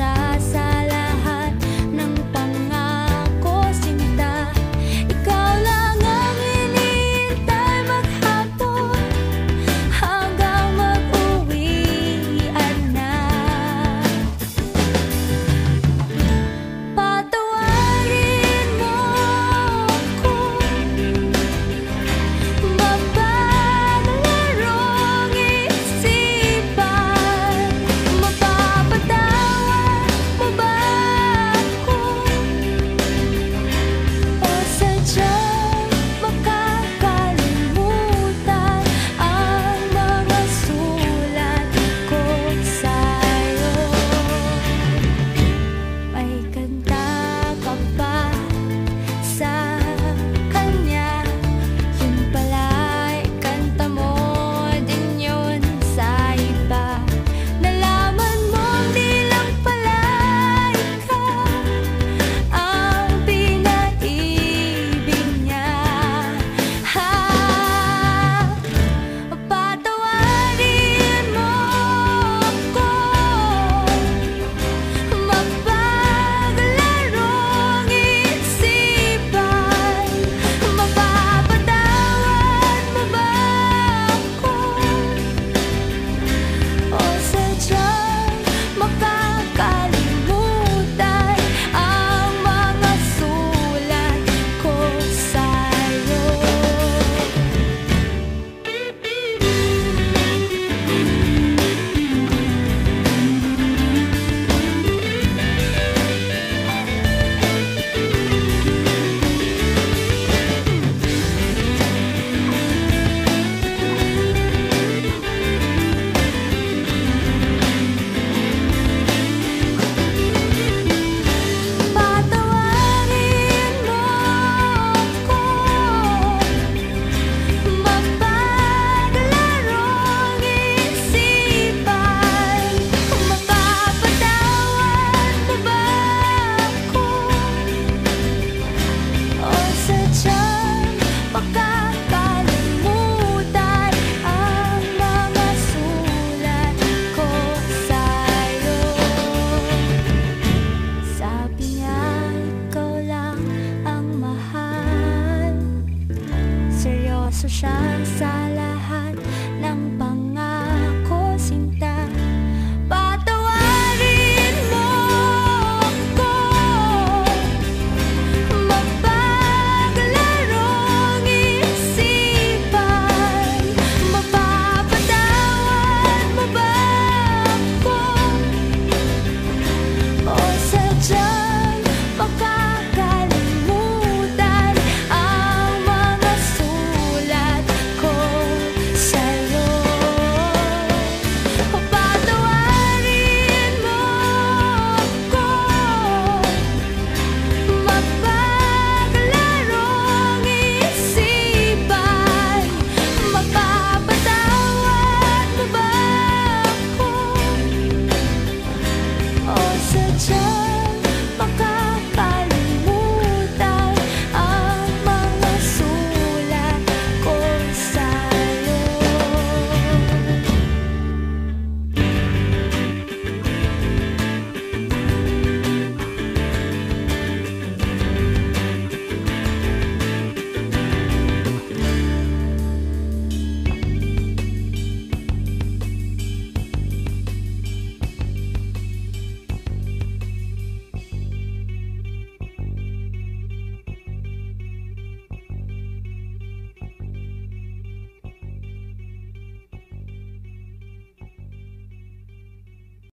sa so schade.